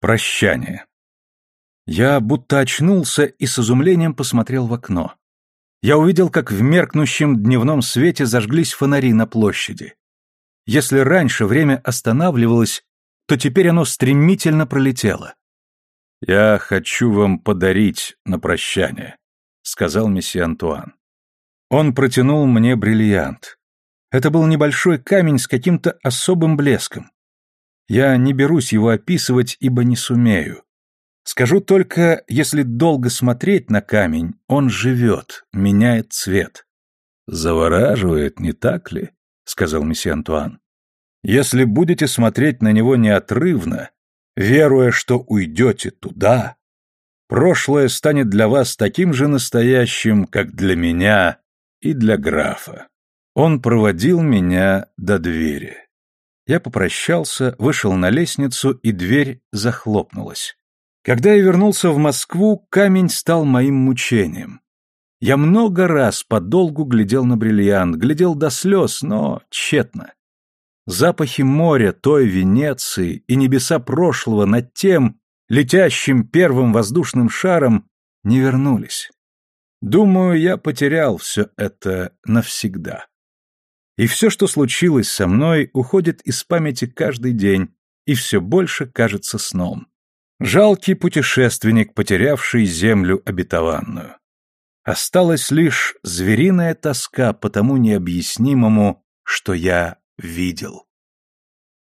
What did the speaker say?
Прощание. Я будто очнулся и с изумлением посмотрел в окно. Я увидел, как в меркнущем дневном свете зажглись фонари на площади. Если раньше время останавливалось, то теперь оно стремительно пролетело. «Я хочу вам подарить на прощание», — сказал месье Антуан. Он протянул мне бриллиант. Это был небольшой камень с каким-то особым блеском. Я не берусь его описывать, ибо не сумею. Скажу только, если долго смотреть на камень, он живет, меняет цвет. «Завораживает, не так ли?» — сказал месье Антуан. «Если будете смотреть на него неотрывно, веруя, что уйдете туда, прошлое станет для вас таким же настоящим, как для меня и для графа». Он проводил меня до двери. Я попрощался, вышел на лестницу, и дверь захлопнулась. Когда я вернулся в Москву, камень стал моим мучением. Я много раз подолгу глядел на бриллиант, глядел до слез, но тщетно. Запахи моря, той Венеции и небеса прошлого над тем, летящим первым воздушным шаром, не вернулись. Думаю, я потерял все это навсегда. И все, что случилось со мной, уходит из памяти каждый день и все больше кажется сном. Жалкий путешественник, потерявший землю обетованную. Осталась лишь звериная тоска по тому необъяснимому, что я видел.